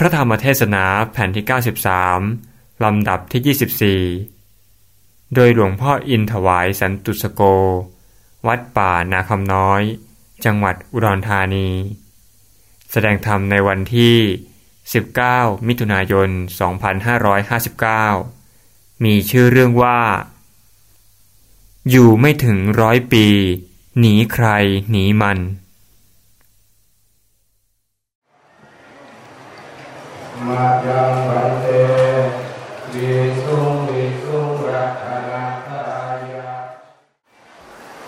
พระธรรมเทศนาแผ่นที่ 93 ลำดับที่ 24 โดยหลวงพ่ออินถวายสันตุสโก วัดป่านาคำน้อย จังหวัดอุดรธานี แสดงธรรมในวันที่ 19 มิถุนายน 2559 มีชื่อเรื่องว่า อยู่ไม่ถึงร้อยปี หนีใครหนีมัน มายังวันเตวิสุงวิสุงรัตนาทายา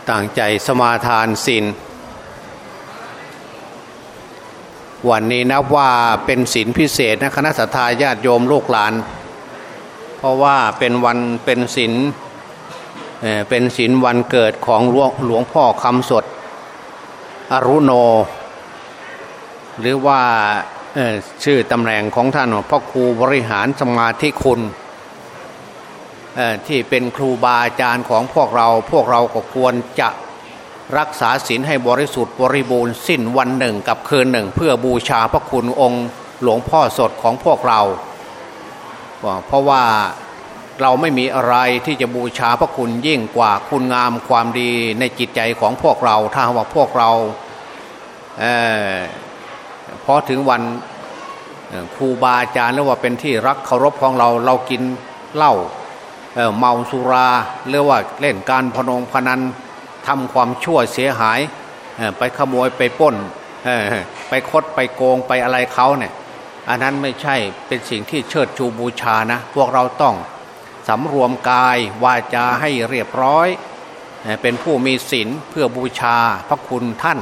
ต่างใจสมาทานศีลวันนี้นับว่าเป็นศีลพิเศษนะคณะสัตยาญาติโยมลูกหลาน เพราะว่าเป็นวันเป็นศีลเป็นศีลวันเกิดของหลวงลวงพ่อคำสด อรุโน หรือว่า ชื่อตำแหน่งของท่านพ่อครูบริหารสมาธิคุณที่เป็นครูบาอาจารย์ของพวกเรา พวกเราก็ควรจะรักษาศีลให้บริสุทธิ์บริบูรณ์สิ้นวันหนึ่งกับคืนหนึ่ง เพื่อบูชาพระคุณองค์หลวงพ่อสดของพวกเรา เพราะว่าเราไม่มีอะไรที่จะบูชาพระคุณยิ่งกว่าคุณงามความดีในจิตใจของพวกเรา ถ้าว่าพวกเราเพอถึงวันครูบาอาจารย์หรือว่าเป็นที่รักเคารพของเราเรากินเหล้าเมาสุราหรือว่าเล่นการพนงพนันทำความชั่วเสียหายไปขโมยไปปล้นไปคดไปโกงไปอะไรเขาเนี่ยอันนั้นไม่ใช่เป็นสิ่งที่เชิดชูบูชานะ พวกเราต้องสำรวมกายวาจาให้เรียบร้อย เป็นผู้มีศีลเพื่อบูชาพระคุณท่าน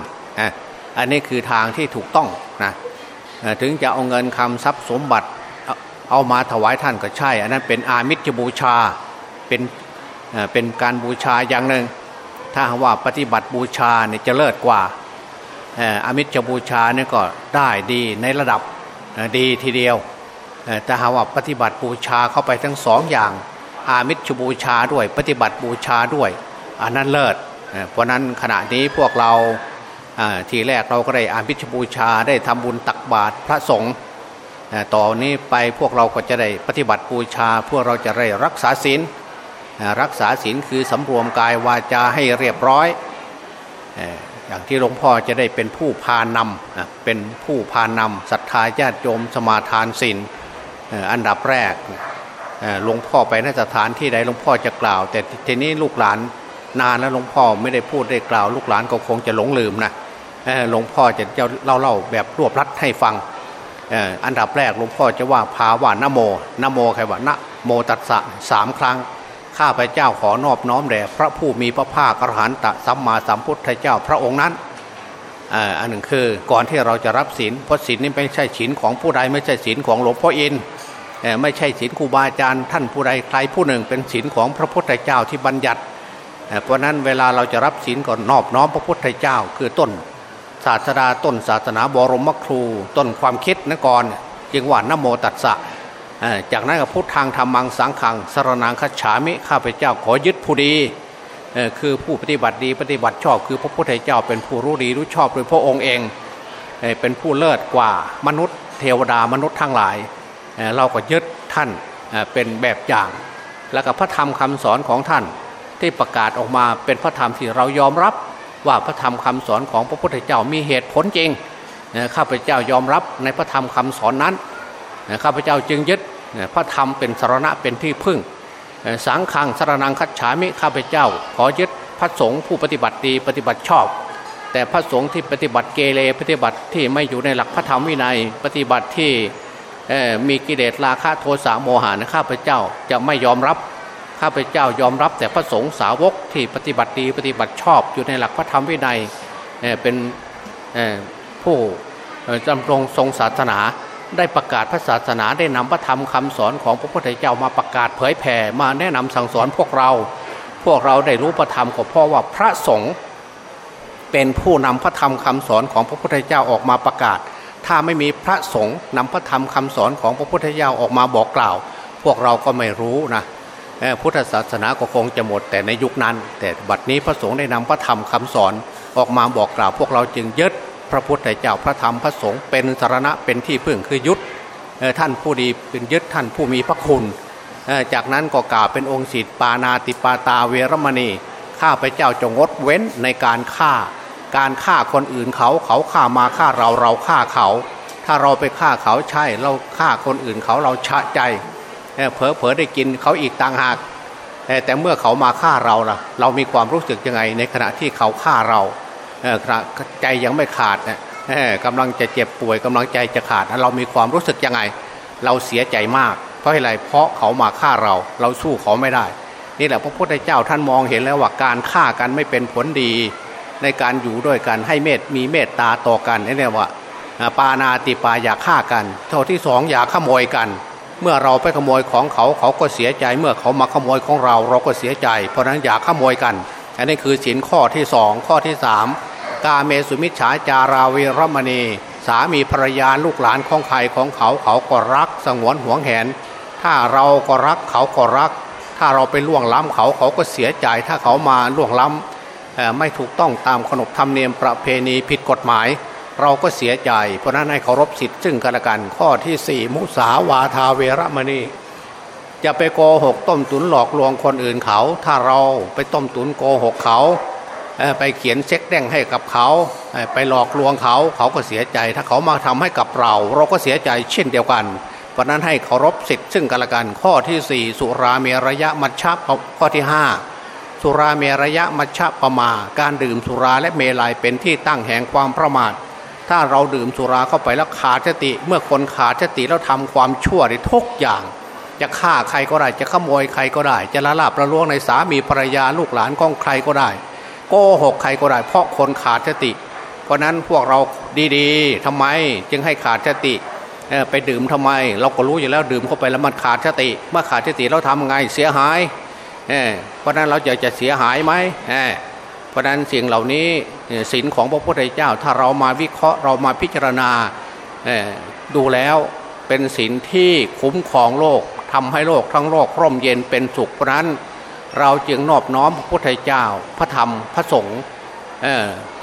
อันนี้คือทางที่ถูกต้อง นะถึงจะเอาเงินคำทรัพย์สมบัติเอามาถวายท่านก็ใช่ อันนั้นเป็นอามิจบูชาเป็นเป็นการบูชาอย่างหนึ่ง ถ้าว่าปฏิบัติบูชาเนี่ยจะเลิศกว่าอามิจบูชาเนี่ยก็ได้ดีในระดับดีทีเดียวแต่หาว่าปฏิบัติบูชาเข้าไปทั้งสองอย่าง อามิจบูชาด้วย ปฏิบัติบูชาด้วย อันนั้นเลิศเพราะนั้นขณะนี้พวกเรา ทีแรกเราก็ได้อามิจบูชาได้ทำบุญตักบาตรพระสงฆ์เอ่อต่อนนี้ไปพวกเราก็จะได้ปฏิบัติบูชา พวกเราจะได้รักษาศีลรักษาศีลคือสำรวมกายวาจาให้เรียบร้อย อย่างที่หลวงพ่อจะได้เป็นผู้พานำเป็นผู้พานำศรัทธาญาติโยมสมาทานศีลอันดับแรกหลวงพ่อไปนสถานที่ใดหลวงพ่อจะกล่าว แต่ทีนี้ลูกหลานนานแล้วหลวงพ่อไม่ได้พูดได้กล่าว ลูกหลานก็คงจะหลงลืมนะ หลวงพ่อจะจะเล่าเล่าแบบรวบรัดให้ฟังอันดับแรกหลวงพ่อจะว่าภาวะนโมนโมใครว่านะโมตัสสะสามครั้งข้าพเจ้าขอนอบน้อมแด่พระผู้มีพระภาคอรหันตสัมมาสัมพุทธเจ้าพระองค์นั้นอันหนึ่งคือก่อนที่เราจะรับศีลเพราะศีลนี้ไม่ใช่ศีลของผู้ใดไม่ใช่ศีลของหลวงพ่ออินไม่ใช่ศีลครูบาอาจารย์ ท่านผู้ใดใครผู้หนึ่งเป็นศีลของพระพุทธเจ้าที่บัญญัติเอ่อเพราะนั้นเวลาเราจะรับศีลก่อนนอบน้อมพระพุทธเจ้า คือต้น ศาสดาต้นศาสนาบรมครู ต้นความคิดนะก่อนจึงว่านโมตัสสะจากนั้นก็พุทธังธรรมังสังขังสรนังคัจฉามิข้าพเจ้าขอยึดผู้ดีคือผู้ปฏิบัติดีปฏิบัติชอบ คือพระพุทธเจ้าเป็นผู้รู้ดีรู้ชอบโดยพระองค์เองเป็นผู้เลิศกว่ามนุษย์เทวดามนุษย์ทั้งหลาย เราก็ยึดท่านเป็นแบบอย่าง แล้วก็พระธรรมคำสอนของท่านที่ประกาศออกมาเป็นพระธรรมที่เรายอมรับ ว่าพระธรรมคำสอนของพระพุทธเจ้ามีเหตุผลจริงข้าพเจ้ายอมรับในพระธรรมคำสอนนั้นข้าพเจ้าจึงยึดพระธรรมเป็นสารณะเป็นที่พึ่ง สังขังสารนังคัจฉามิข้าพเจ้า ขอยึดพระสงฆ์ผู้ปฏิบัติดีปฏิบัติชอบ แต่พระสงฆ์ที่ปฏิบัติเกเรปฏิบัติที่ไม่อยู่ในหลักพระธรรมวินัยปฏิบัติที่มีกิเลสราคะโทสะโมหะนะข้าพเจ้าจะไม่ยอมรับ ข้าพเจ้ายอมรับแต่พระสงฆ์สาวกที่ปฏิบัติดีปฏิบัติชอบอยู่ในหลักพระธรรมวินัยเป็นผู้ดำรงทรงศาสนาได้ประกาศพระศาสนาได้นำพระธรรมคำสอนของพระพุทธเจ้ามาประกาศเผยแผ่มาแนะนำสั่งสอนพวกเรา พวกเราได้รู้พระธรรมก็เพราะว่าพระสงฆ์เป็นผู้นำพระธรรมคำสอนของพระพุทธเจ้าออกมาประกาศ ถ้าไม่มีพระสงฆ์นำพระธรรมคำสอนของพระพุทธเจ้าออกมาบอกกล่าว พวกเราก็ไม่รู้นะ พุทธศาสนาก็คงจะหมดแต่ในยุคนั้น แต่บัดนี้พระสงฆ์ได้นำพระธรรมคำสอนออกมาบอกกล่าวพวกเราจึงยึดพระพุทธเจ้าพระธรรมพระสงฆ์เป็นสารณะเป็นที่พึ่งคือยุทธท่านผู้ดีเป็นยึดท่านผู้มีพระคุณ จากนั้นก็กล่าวเป็นองค์สิทธิปานาติปาตาเวรมณีข้าพเจ้าจงงดเว้นในการฆ่า การฆ่าคนอื่นเขาเขาฆ่ามาฆ่าเราเราฆ่าเขา ถ้าเราไปฆ่าเขาใช่เราฆ่าคนอื่นเขาเราชะใจ เผลอเผลอได้กินเขาอีกต่างหาก แต่เมื่อเขามาฆ่าเราล่ะ เรามีความรู้สึกยังไง ในขณะที่เขาฆ่าเราใจยังไม่ขาดนะกำลังจะเจ็บป่วยกำลังใจจะขาด เรามีความรู้สึกยังไง เราเสียใจมาก เพราะอะไรเพราะเขามาฆ่าเรา เราสู้เขาไม่ได้ นี่แหละพระพุทธเจ้าท่านมองเห็นแล้วว่าการฆ่ากันไม่เป็นผลดี ในการอยู่ด้วยกันให้เมตมีเมตตาต่อกันนี่เรียกว่าปานาติปาอย่าฆ่ากันเท่าที่สองอย่าขโมยกัน เมื่อเราไปขโมยของเขาเขาก็เสียใจ เมื่อเขามาขโมยของเราเราก็เสียใจ เพราะนั้นอย่าขโมยกัน อันนี้คือสินข้อที่สองข้อที่สามกาเมสุมิชฌาจาราวีรมณี สามีภรรยาลูกหลานของใครของเขาเขาก็รักสงวนห่วงแหน ถ้าเราก็รักเขาก็รัก ถ้าเราไปล่วงล้ำเขาเขาก็เสียใจ ถ้าเขามาล่วงล้ำไม่ถูกต้องตามขนบธรรมเนียมประเพณีผิดกฎหมาย เราก็เสียใจ เพราะนั้นให้เคารพสิทธิ์ซึ่งกันและกัน ข้อที่สี่มุสาวาทาเวรมณีจะไปโกหกต้มตุนหลอกลวงคนอื่นเขา ถ้าเราไปต้มตุนโกหกเขา ไปเขียนเช็คแดงให้กับเขา ไปหลอกลวงเขาเขาก็เสียใจ ถ้าเขามาทำให้กับเรา เราก็เสียใจเช่นเดียวกัน เพราะนั้นให้เคารพสิทธิ์ซึ่งกันและกัน ข้อที่4สุราเมรยะมัชฌะข้อที่5สุราเมรยะมัชฌะปมา การดื่มสุราและเมลัยเป็นที่ตั้งแห่งความประมาท ถ้าเราดื่มสุราเข้าไปแล้วขาดสติ เมื่อคนขาดสติแล้วทำความชั่วในทุกอย่าง จะฆ่าใครก็ได้ จะขโมยใครก็ได้ จะละลาบละล้วงในสามีภรรยาลูกหลานของใครก็ได้โกหกใครก็ได้ เพราะคนขาดสติ เพราะนั้นพวกเราดีๆทำไมจึงให้ขาดสติไปดื่มทำไม เราก็รู้อยู่แล้วดื่มเข้าไปแล้วมันขาดสติ เมื่อขาดสติเราทำไงเสียหายเพราะนั้นเราจะจะเสียหายไหม ราะนั้นสิ่งเหล่านี้ศีลของพระพุทธเจ้า ถ้าเรามาวิเคราะห์เรามาพิจารณาดูแล้วเป็นศีลที่คุ้มครองโลกทำให้โลกทั้งโลกร่มเย็นเป็นสุขเพราะนั้นเราจึงนอบน้อมพระพุทธเจ้า พระธรรมพระสงฆ์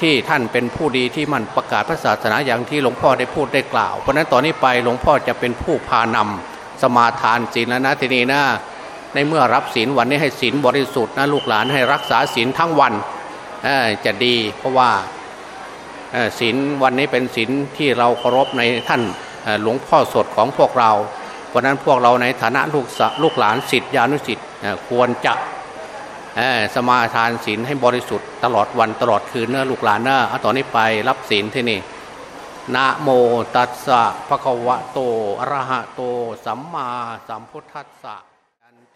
ที่ท่านเป็นผู้ดีที่มันประกาศพระศาสนาอย่างที่หลวงพ่อได้พูดได้กล่าว เพราะนั้นตอนนี้ไปหลวงพ่อจะเป็นผู้พานำสมาทานศีลนะทีนี้นะในเมื่อรับศีลวันนี้ให้ศีลบริสุทธิ์นะลูกหลานให้รักษาศีลทั้งวัน จะดีเพราะว่าศีลวันนี้เป็นศีลที่เราเคารพในท่านหลวงพ่อสดของพวกเรา เพราะนั้นพวกเราในฐานะลูกลูกหลานสิทธิานุสิทธิ์ควรจะสมาทานศีลให้บริสุทธิ์ตลอดวันตลอดคืนเนื้อลูกหลานเนอะตอนนี้ไปรับศีลที่นี่นะโมตัสสะภะคะวะโตอะระหะโต สัมมาสัมพุทธัสสะ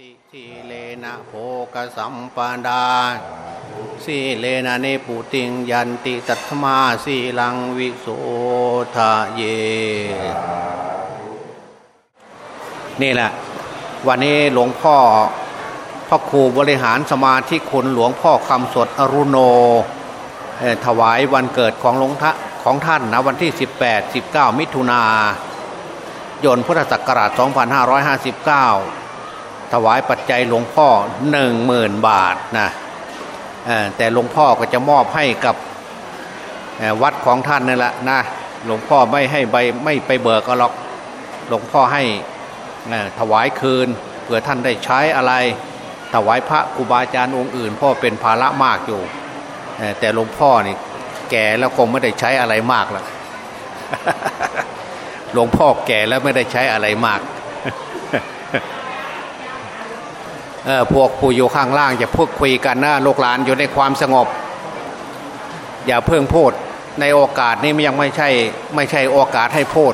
ติทีเลนะโภกสัมปดาสีเลนะเนปุติงยันติตัตมาสีลังวิโสทะเย นี่แหละ วันนี้หลวงพ่อพระครูบริหารสมาธิคุณหลวงพ่อคำสดอรุโน ถวายวันเกิดของหลวงทะของท่านนะวันที่ 18 19 มิถุนายนพุทธศักราช 2559 ถวายปัจจัยหลวงพ่อ10,000บาทนะแต่หลวงพ่อก็จะมอบให้กับวัดของท่านนั่นแหละนะหลวงพ่อไม่ให้ใบไม่ไปเบิกก็หรอกหลวงพ่อให้ถวายคืนเผื่อท่านได้ใช้อะไร ถวายพระครูบาอาจารย์องค์อื่น พ่อเป็นภาระมากอยู่แต่หลวงพ่อนี่แก่แล้วคงไม่ได้ใช้อะไรมากแล้วหลวงพ่อแก่แล้วไม่ได้ใช้อะไรมาก พวกผู้อยู่ข้างล่างจะพูดคุยกันนะลูกหลานอยู่ในความสงบ อย่าเพิ่งพูดในโอกาสนี้ยังไม่ใช่ไม่ใช่โอกาสให้พูด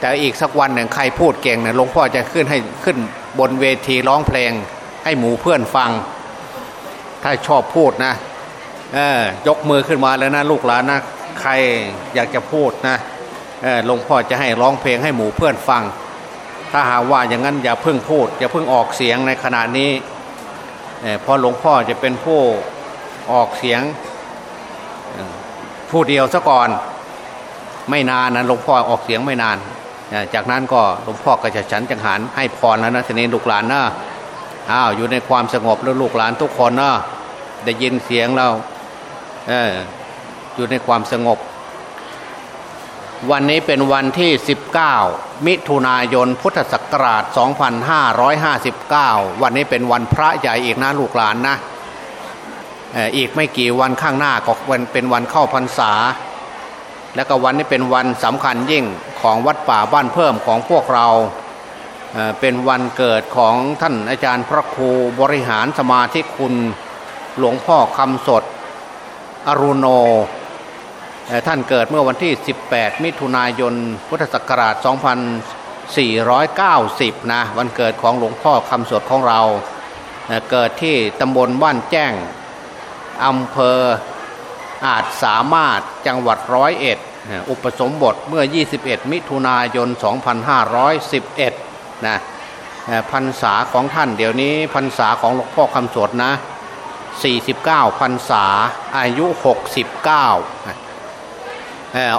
แต่อีกสักวันหนึ่งใครพูดเก่งเนี่ยหลวงพ่อจะขึ้นให้ขึ้นบนเวทีร้องเพลง ให้หมู่เพื่อนฟัง ถ้าชอบพูดนะยกมือขึ้นมาแล้วนะลูกหลานนะใครอยากจะพูดนะหลวงพ่อจะให้ร้องเพลงให้หมู่เพื่อนฟัง ถ้าหาว่าอย่างนั้นอย่าเพิ่งพูด อย่าเพิ่งออกเสียงในขณะนี้เพราะหลวงพ่อจะเป็นผู้ออกเสียงผู้เดียวซะก่อนไม่นานนะหลวงพ่อออกเสียงไม่นาน จากนั้นก็หลวงพ่อก็จะฉันจังหันให้พรแล้วนะทีนี้ลูกหลานนะอ้าวอยู่ในความสงบแล้วลูกหลานทุกคนนะได้ยินเสียงเราเอออยู่ในความสงบ วันนี้เป็นวันที่ 19 มิถุนายน พุทธศักราช 2559 วันนี้เป็นวันพระใหญ่อีกนะลูกหลานนะอีกไม่กี่วันข้างหน้าก็เป็นวันเข้าพรรษา และก็วันนี้เป็นวันสำคัญยิ่งของวัดป่าบ้านเพิ่มของพวกเราเป็นวันเกิดของท่านอาจารย์พระครูบริหารสมาธิคุณหลวงพ่อคำสด อรุโน ท่านเกิดเมื่อวันที่ 18 มิถุนายน พุทธศักราช 2490 นะ วันเกิดของหลวงพ่อคำสดของเรา เกิดที่ตำบลบ้านแจ้ง อำเภออาจสามารถจังหวัดร้อยเอ็ด อุปสมบทเมื่อ 21 มิถุนายน 2511 นะพรรษาของท่านเดี๋ยวนี้พรรษาของหลวงพ่อคำสดนะ 49 พรรษาอายุ 69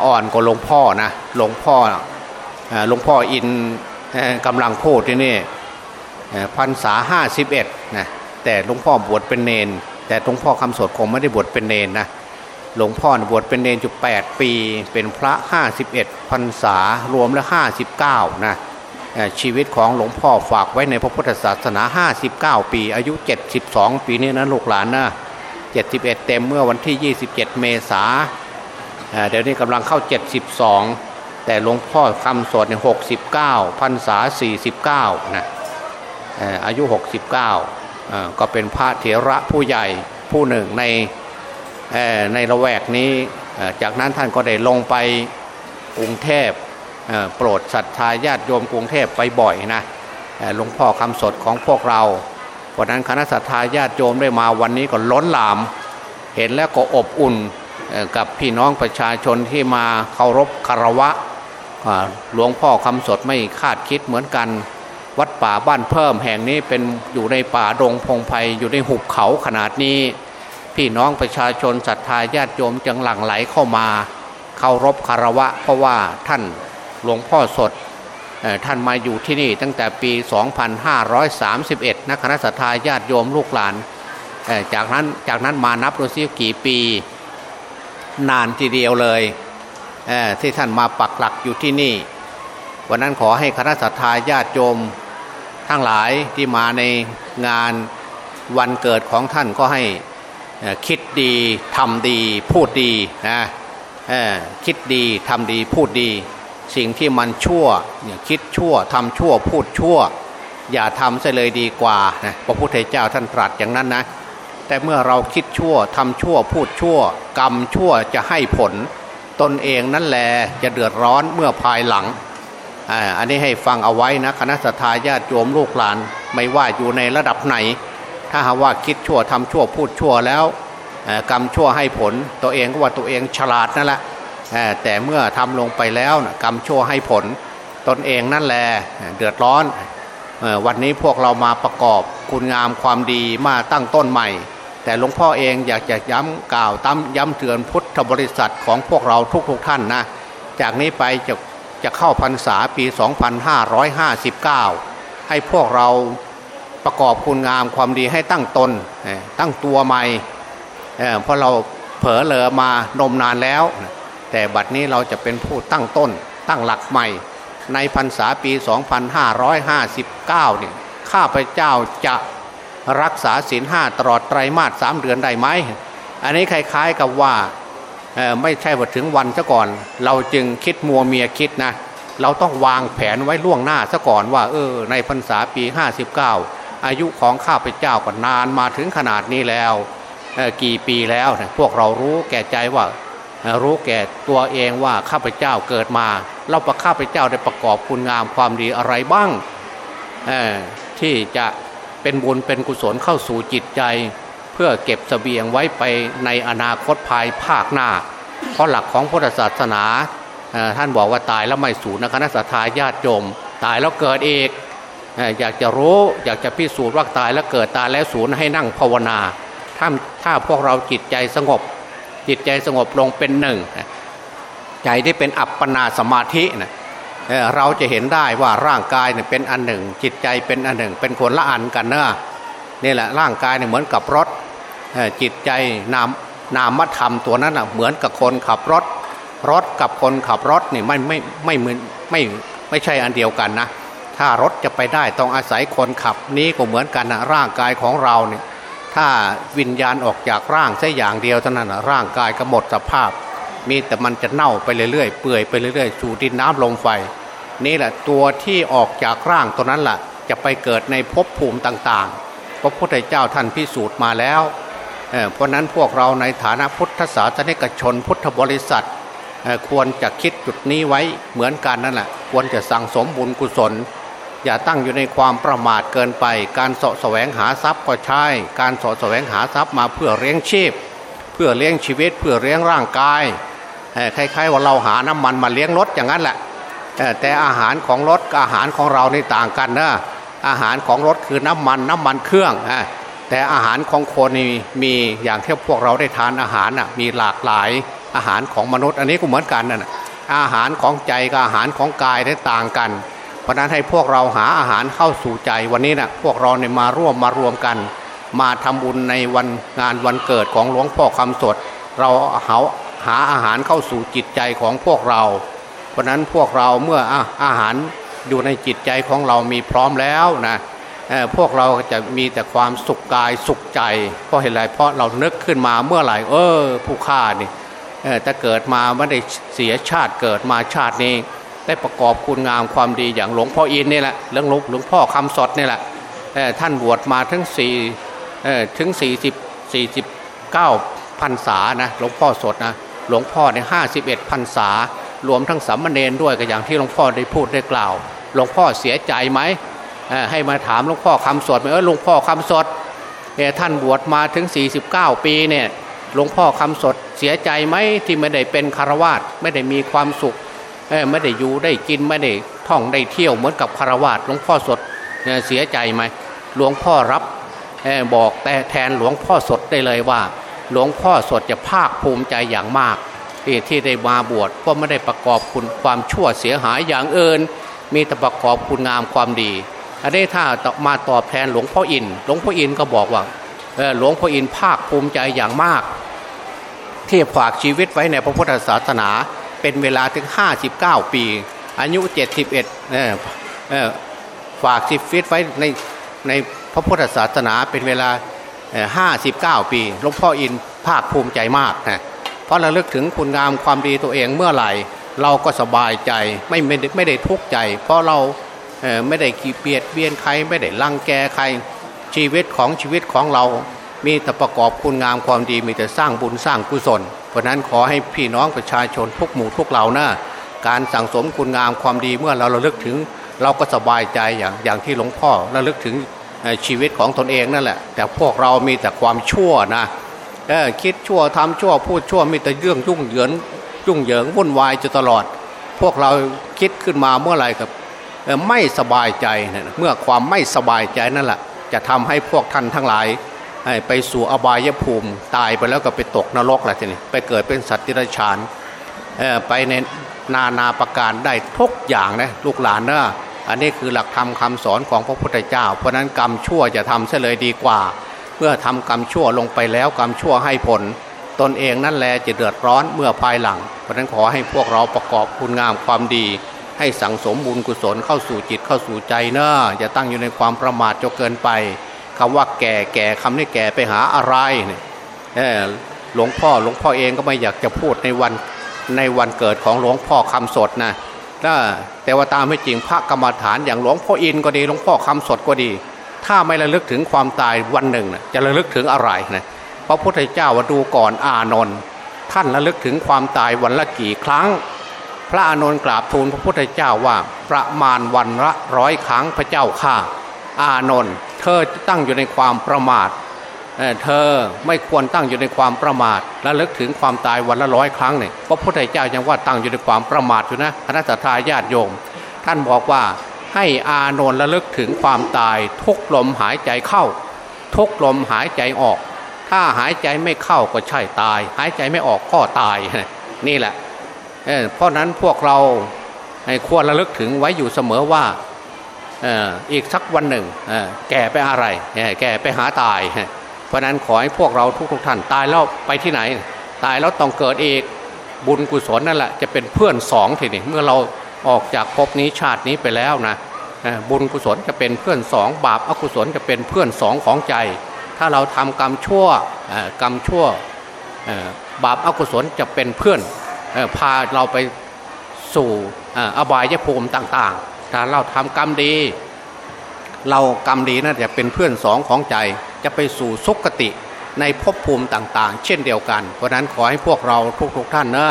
อ่อนกว่าหลวงพ่อนะหลวงพ่อหลวงพ่ออินกำลังพูดที่นี่พรรษาห้าสิบเอ็ดนะแต่หลวงพ่อบวชเป็นเนน แต่หลวงพ่อคำสดคงไม่ได้บวชเป็นเนนนะหลวงพ่อบวชเป็นเนนจุดแปดปี เป็นพระห้าสิบเอ็ดพรรษารวมแล้วห้าสิบเก้านะชีวิตของหลวงพ่อฝากไว้ในพระพุทธศาสนา 59 ปี อายุ 72 ปีนี้นะลูกหลานนะ71 เต็มเมื่อวันที่ 27 เมษา เดี๋ยวนี้กำลังเข้า 72 แต่หลวงพ่อคำสดเนี่ย69พรรษา49นะอายุ 69 ก็เป็นพระเถระผู้ใหญ่ผู้หนึ่งในในละแวกนี้ จากนั้นท่านก็ได้ลงไปกรุงเทพโปรดศรัทธาญาติโยมกรุงเทพไปบ่อยนะหลวงพ่อคำสดของพวกเรา เพราะนั้นคณะศรัทธาญาติโยมได้มาวันนี้ก็ล้นหลาม เห็นแล้วก็อบอุ่น กับพี่น้องประชาชนที่มาเคารพคารวะหลวงพ่อคำสดไม่คาดคิดเหมือนกัน วัดป่าบ้านเพิ่มแห่งนี้เป็นอยู่ในป่าดงพงไพ่อยู่ในหุบเขาขนาดนี้ พี่น้องประชาชนศรัทธาญาติโยมจึงหลั่งไหลเข้ามาเคารพคารวะ เพราะว่าท่านหลวงพ่อสดท่านมาอยู่ที่นี่ตั้งแต่ปี 2531นะคณะสัตยาญาติโยมลูกหลาน จากนั้นจากนั้นมานับดูซิกี่ปี นานทีเดียวเลยที่ท่านมาปักหลักอยู่ที่นี่ วันนั้นขอให้คณะสัตยาญาติโยมทั้งหลายที่มาในงานวันเกิดของท่านก็ให้คิดดีทำดีพูดดีนะคิดดีทำดีพูดดี สิ่งที่มันชั่วคิดชั่วทำชั่วพูดชั่ว อย่าทำเสียเลยดีกว่านะพระพุทธเจ้าท่านตรัสอย่างนั้นนะ แต่เมื่อเราคิดชั่วทำชั่วพูดชั่ว กรรมชั่วจะให้ผล ตนเองนั่นแหละจะเดือดร้อนเมื่อภายหลังอันนี้ให้ฟังเอาไว้นะคณะสัตยาติโยมลูกหลาน ไม่ว่าอยู่ในระดับไหน ถ้าหากว่าคิดชั่วทำชั่วพูดชั่วแล้วกรรมชั่วให้ผล ตัวเองก็ว่าตัวเองฉลาดนั่นแหละแต่เมื่อทำลงไปแล้วกรรมชั่วให้ผล ตนเองนั่นแหละเดือดร้อนวันนี้พวกเรามาประกอบคุณงามความดีมาตั้งต้นใหม่ แต่หลวงพ่อเองอยากจะย้ำกล่าวตั้มย้ำเตือนพุทธบริษัทของพวกเราทุกๆทท่านนะ จากนี้ไปจะจะเข้าพรรษาปี 2559 ให้พวกเราประกอบคุณงามความดีให้ตั้งตน ตั้งตัวใหม่เพราะเราเผลอเลอมานมนานแล้ว แต่บัดนี้เราจะเป็นผู้ตั้งต้น ตั้งหลักใหม่ ในพรรษาปี 2559 เนี่ยข้าพเจ้าจะ รักษาศีลห้าตลอดไตรมาสสามเดือนได้ไหมอันนี้คล้ายๆกับว่าไม่ใช่ว่าถึงวันซะก่อน เราจึงคิดมัวเมียคิดนะเราต้องวางแผนไว้ล่วงหน้าซะก่อนว่า เออ ในพรรษาปี 59 อายุของข้าพเจ้าก็นานมาถึงขนาดนี้แล้วกี่ปีแล้วพวกเรารู้แก่ใจว่า รู้แก่ตัวเองว่าข้าพเจ้าเกิดมา เราประข้าพเจ้าได้ประกอบคุณงามความดีอะไรบ้างที่จะ เป็นบุญเป็นกุศลเข้าสู่จิตใจ เพื่อเก็บสเสบียงไว้ไปในอนาคตภายภาคหน้า เพราะหลักของพุทธศาสนาท่านบอกว่าตายแล้วไม่สูญนะคณะสัตยาญาติโยมตายแล้วเกิดเอกอยากจะรู้อยากจะพิสูจน์ว่าตายแล้วเกิดตายแล้วสูญให้นั่งภาวนาถ้าถ้าพวกเราจิตใจสงบ จิตใจสงบลงเป็นหนึ่งใจที่เป็นอัปปนาสมาธินะ เราจะเห็นได้ว่าร่างกายเนี่ยเป็นอันหนึ่ง จิตใจเป็นอันหนึ่ง เป็นคนละอันกันเนะนี่แหละร่างกายเนี่ยเหมือนกับรถจิตใจนามนามธรรมตัวนั้นเหมือนกับคนขับรถ รถกับคนขับรถนี่ไม่ไม่ไม่เหมือนไม่ไม่ใช่อันเดียวกันนะถ้ารถจะไปได้ต้องอาศัยคนขับนี้ก็เหมือนกันนะร่างกายของเราเนี่ยถ้าวิญญาณออกจากร่างแค่อย่างเดียวเท่านั้นนะร่างกายก็หมดสภาพ มีแต่มันจะเน่าไปเรื่อยๆเปื่อยไปเรื่อยๆสู่ดินน้ำลมไฟ นี่แหละตัวที่ออกจากร่างตัวนั้นแหละจะไปเกิดในภพภูมิต่างๆ พระพุทธเจ้าท่านพิสูจน์มาแล้วเเพราะนั้นพวกเราในฐานะพุทธศาสนิกชนพุทธบริษัทควรจะคิดจุดนี้ไว้เหมือนกันนั่นแหละควรจะสั่งสมบุญกุศล อย่าตั้งอยู่ในความประมาทเกินไป การสาะแสวงหาทรัพย์ก็ใช่ การสาะแสวงหาทรัพย์มาเพื่อเลี้ยงชีพ เพื่อเลี้ยงชีวิตเพื่อเลี้ยงร่างกายคล้ายๆว่าเราหาน้ำมันมาเลี้ยงรถอย่างนั้นแหละ แต่อาหารของรถกับอาหารของเราในต่างกันนะอาหารของรถคือน้ำมันน้ำมันเครื่องแต่อาหารของคนนี่มีอย่างที่พวกเราได้ทานอาหารมีหลากหลายอาหารของมนุษย์ อันนี้ก็เหมือนกันนะอาหารของใจกับอาหารของกายได้ต่างกัน เพราะนั้นให้พวกเราหาอาหารเข้าสู่ใจวันนี้นะพวกเราเนี่ยมาร่วมมารวมกัน มาทำบุญในวันงานวันเกิดของหลวงพ่อคำสด เราหาหาอาหารเข้าสู่จิตใจของพวกเรา เพราะนั้นพวกเราเมื่ออาหารอยู่ในจิตใจของเรามีพร้อมแล้วนะพวกเราจะมีแต่ความสุขกายสุขใจเพราะเหตุไรเพราะเรานึกขึ้นมาเมื่อไหร่เออ ผู้ฆ่านี่ถ้าเกิดมาไม่ได้เสียชาติเกิดมาชาตินี้ ได้ประกอบคุณงามความดีอย่างหลวงพ่ออินนี่แหละเรื่องหลวงพ่อคำสดนี่แหละท่านบวชมาทั้งสี่ถึงสี่สิบสี่สิบเก้าพรรษานะหลวงพ่อสดนะหลวงพ่อในห้าสิบเอ็ดพรรษา รวมทั้งสัมมาเนนด้วยก็อย่างที่หลวงพ่อได้พูดได้กล่าว หลวงพ่อเสียใจไหมให้มาถามหลวงพ่อคำสดไหมเออหลวงพ่อคำสดท่านบวชมาถึง 49 ปีเนี่ยหลวงพ่อคำสดเสียใจไหมที่ไม่ได้เป็นคารวาสไม่ได้มีความสุขไม่ได้อยู่ได้กินไม่ได้ท่องได้เที่ยวเหมือนกับคารวาสหลวงพ่อสดเสียใจไหมหลวงพ่อรับบอกแต่แทนหลวงพ่อสดได้เลยว่า หลวงพ่อสดจะภาคภูมิใจอย่างมาก ที่ได้มาบวชเพราะไม่ได้ประกอบคุณความชั่วเสียหายอย่างเอิญมีแต่ประกอบคุณงามความดีอันนี้ถ้ามาตอบแทนหลวงพ่ออินหลวงพ่ออินก็บอกว่าหลวงพ่ออินภาคภูมิใจอย่างมากที่ฝากชีวิตไว้ในพระพุทธศาสนาเป็นเวลาถึง 59 ปี อายุ 71เฝากชีวิตไว้ในในพระพุทธศาสนาเป็นเวลา 59 ปีหลวงพ่ออินภาคภูมิใจมากนะ เพราะเราเลือกถึงคุณงามความดีตัวเองเมื่อไหร่ เราก็สบายใจไม่ไม่ไม่ได้ทุกข์ใจ เพราะเราไม่ได้ขีเปียดเบียนใครไม่ได้ลังแกใครชีวิตของชีวิตของเรา มีแต่ประกอบคุณงามความดีมีแต่สร้างบุญสร้างกุศล เพราะนั้นขอให้พี่น้องประชาชนทุกหมู่ทุกเหล่านะการสั่งสมคุณงามความดีเมื่อเราระลึกถึง เราก็สบายใจอย่างอย่างที่หลวงพ่อระลึกถึงชีวิตของตนเองนั่นแหละ แต่พวกเรามีแต่ความชั่วนะ คิดชั่วทำชั่วพูดชั่วมีแต่เรื่องยุ่งเหยิงยุ่งเหยิงวุ่นวายจะตลอด พวกเราคิดขึ้นมาเมื่อไหร่กับไม่สบายใจเมื่อความไม่สบายใจนั่นแหละจะทำให้พวกท่านทั้งหลายไปสู่อบายภูมิตายไปแล้วก็ไปตกนรกอะไรทีนี้ไปเกิดเป็นสัตว์ที่ไรฉานไปในนานาประการได้ทุกอย่างนะลูกหลานนะอันนี้คือหลักธรรมคาสอนของพระพุทธเจ้า เพราะนั้นกรรมชั่วจะทำเสียเลยดีกว่า เมื่อทำกรรมชั่วลงไปแล้วกรรมชั่วให้ผล ตนเองนั่นแหละจะเดือดร้อนเมื่อภายหลัง เพราะนั้นขอให้พวกเราประกอบคุณงามความดี ให้สังสมบุญกุศลเข้าสู่จิตเข้าสู่ใจเนอะอย่าตั้งอยู่ในความประมาทจนเกินไปคำว่าแก่แก่คำนี้แก่ไปหาอะไรเนี่ยหลวงพ่อหลวงพ่อเองก็ไม่อยากจะพูดในวันในวันเกิดของหลวงพ่อคำสดนะแต่ว่าตามให้จริงพระกรรมฐานอย่างหลวงพ่ออินก็ดีหลวงพ่อคำสดก็ดี ถ้าไม่ระลึกถึงความตายวันหนึ่งนะจะระลึกถึงอะไรนะพระพุทธเจ้าว่าดูก่อนอานนท์ท่านระลึกถึงความตายวันละกี่ครั้ง พระอานนท์กราบทูลพระพุทธเจ้าว่าประมาณวันละร้อยครั้งพระเจ้าข้าอานนท์เธอตั้งอยู่ในความประมาทเธอไม่ควรตั้งอยู่ในความประมาทและลึกถึงความตายวันละร้อยครั้งเนี่ยพระพุทธเจ้ายังว่าตั้งอยู่ในความประมาทอยู่นะคณะทาญาติโยม ท่านบอกว่า ให้อานนท์ระลึกถึงความตายทุกลมหายใจเข้า ทุกลมหายใจออก ถ้าหายใจไม่เข้าก็ใช่ตาย หายใจไม่ออกก็ตายนี่แหละเพราะนั้นพวกเราควรระลึกถึงไว้อยู่เสมอว่าอีกสักวันหนึ่งแก่ไปอะไรแก่ไปหาตาย เพราะนั้นขอให้พวกเราทุกๆท่านตายแล้วไปที่ไหน ตายแล้วต้องเกิดอีกบุญกุศลนั่นแหละจะเป็นเพื่อนสองทีนี้เมื่อเรา ออกจากภพนี้ชาตินี้ไปแล้วนะบุญกุศลจะเป็นเพื่อนสองบาปอกุศลจะเป็นเพื่อนสองของใจ ถ้าเราทำกรรมชั่วกรรมชั่วบาปอกุศลจะเป็นเพื่อนพาเราไปสู่อบายภูมิต่างๆ ถ้าเราทำกรรมดี เรากรรมดีนั่นจะเป็นเพื่อนสองของใจ จะไปสู่สุคติในภพภูมิต่างๆ เช่นเดียวกัน เพราะนั้นขอให้พวกเราทุกๆท่านเนะ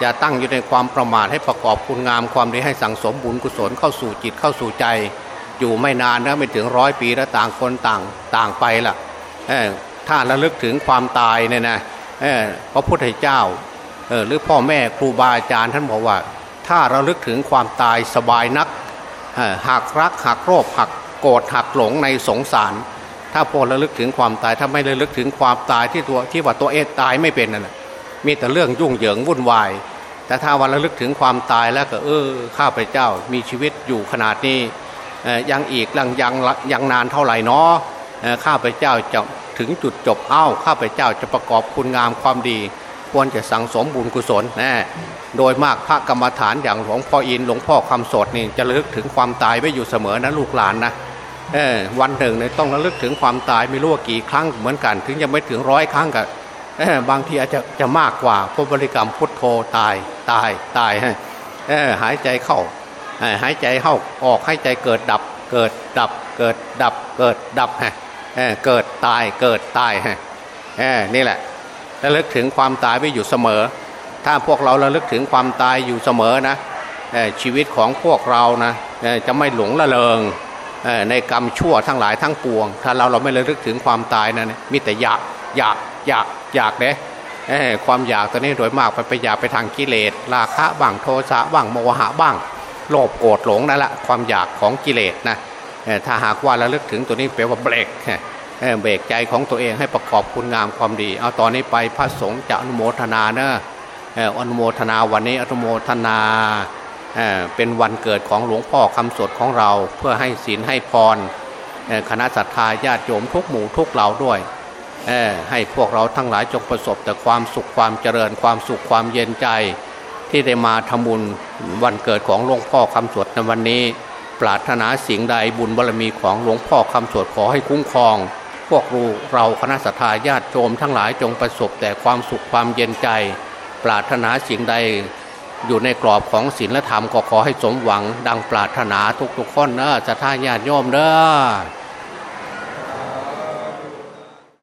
อย่าตั้งอยู่ในความประมาทให้ประกอบคุณงามความดีให้สั่งสมบุญกุศลเข้าสู่จิตเข้าสู่ใจ อยู่ไม่นานนะไม่ถึงร้อยปีแล้วต่างคนต่างต่างไปล่ะถ้าระลึกถึงความตายเนี่ยนะพระพุทธเจ้าหรือพ่อแม่ครูบาอาจารย์ท่านบอกว่า ถ้าเราลึกถึงความตายสบายนักหักรักหักโรคหักโกรธหักหลงในสงสาร ถ้าพอระลึกถึงความตายถ้าไม่ระลึกถึงความตายที่ตัวที่ว่าตัวเองตายไม่เป็นนั่นแหละ มีแต่เรื่องยุ่งเหยิงวุ่นวาย แต่ถ้าวันระลึกถึงความตายแล้วก็เออข้าพเจ้ามีชีวิตอยู่ขนาดนี้ยังอีกยังยังยังนานเท่าไหร่เนาะข้าพเจ้าจะถึงจุดจบเอ้าข้าพเจ้าจะประกอบคุณงามความดี ควรจะสั่งสมบุญกุศลนะโดยมากพระกรรมฐานอย่างหลวงพ่ออินหลวงพ่อคำสดนี่จะระลึกถึงความตายไว้อยู่เสมอนะลูกหลานนะวันหนึ่งเนี่ยต้องระลึกถึงความตายไม่รู้ว่ากี่ครั้งเหมือนกัน ถึงจะไม่ถึงร้อยครั้งกับ บางทีอาจจะจะมากกว่าพบริกรรมพุทโธตายตายตายฮะหายใจเข้าหายใจเข้าออกหายใจเกิดดับ เกิดดับ เกิดดับ เกิดดับฮะเกิดตายเกิดตายฮะนี่แหละระลึกถึงความตายไว้อยู่เสมอ ถ้าพวกเราระลึกถึงความตายอยู่เสมอนะชีวิตของพวกเรานะจะไม่หลงละเลงในกรรมชั่วทั้งหลายทั้งปวง ถ้าเราเราไม่ระลึกถึงความตายนะั้นมีแต่อยากอยากอยาก อยากเน่ความอยากตัวนี้โดยมากไปไปอยากไปทางกิเลสราคะบ้างโทสะบ้างโมหะบ้าง โลภโกรธหลงนั่นแหละความอยากของกิเลสนะถ้าหากว่าเระลึกถึงตัวนี้แปลว่าเบรกเบรกใจของตัวเองให้ประกอบคุณงามความดี เอาตอนนี้ไปพระสงฆ์จะอนุโมทนาเนะอนุโมทนาวันนี้อนุโมทนาเป็นวันเกิดของหลวงพ่อคำสดของเราเพื่อให้ศีลให้พรคณะสัตยาญาติโยมทุกหมู่ทุกเหล่าด้วย ให้พวกเราทั้งหลายจงประสบแต่ความสุขความเจริญความสุขความเย็นใจ ที่ได้มาทำบุญวันเกิดของหลวงพ่อคำสวดในวันนี้ ปรารถนาสิ่งใดบุญบารมีของหลวงพ่อคำสวดขอให้คุ้มครอง พวกรูเราคณะสัตยาญาติโยมทั้งหลายจงประสบแต่ความสุขความเย็นใจ ปรารถนาสิ่งใดอยู่ในกรอบของศีลและธรรมก็ขอให้สมหวัง ดังปรารถนาทุกๆคนนะสัตยาญาติโยมเด้อ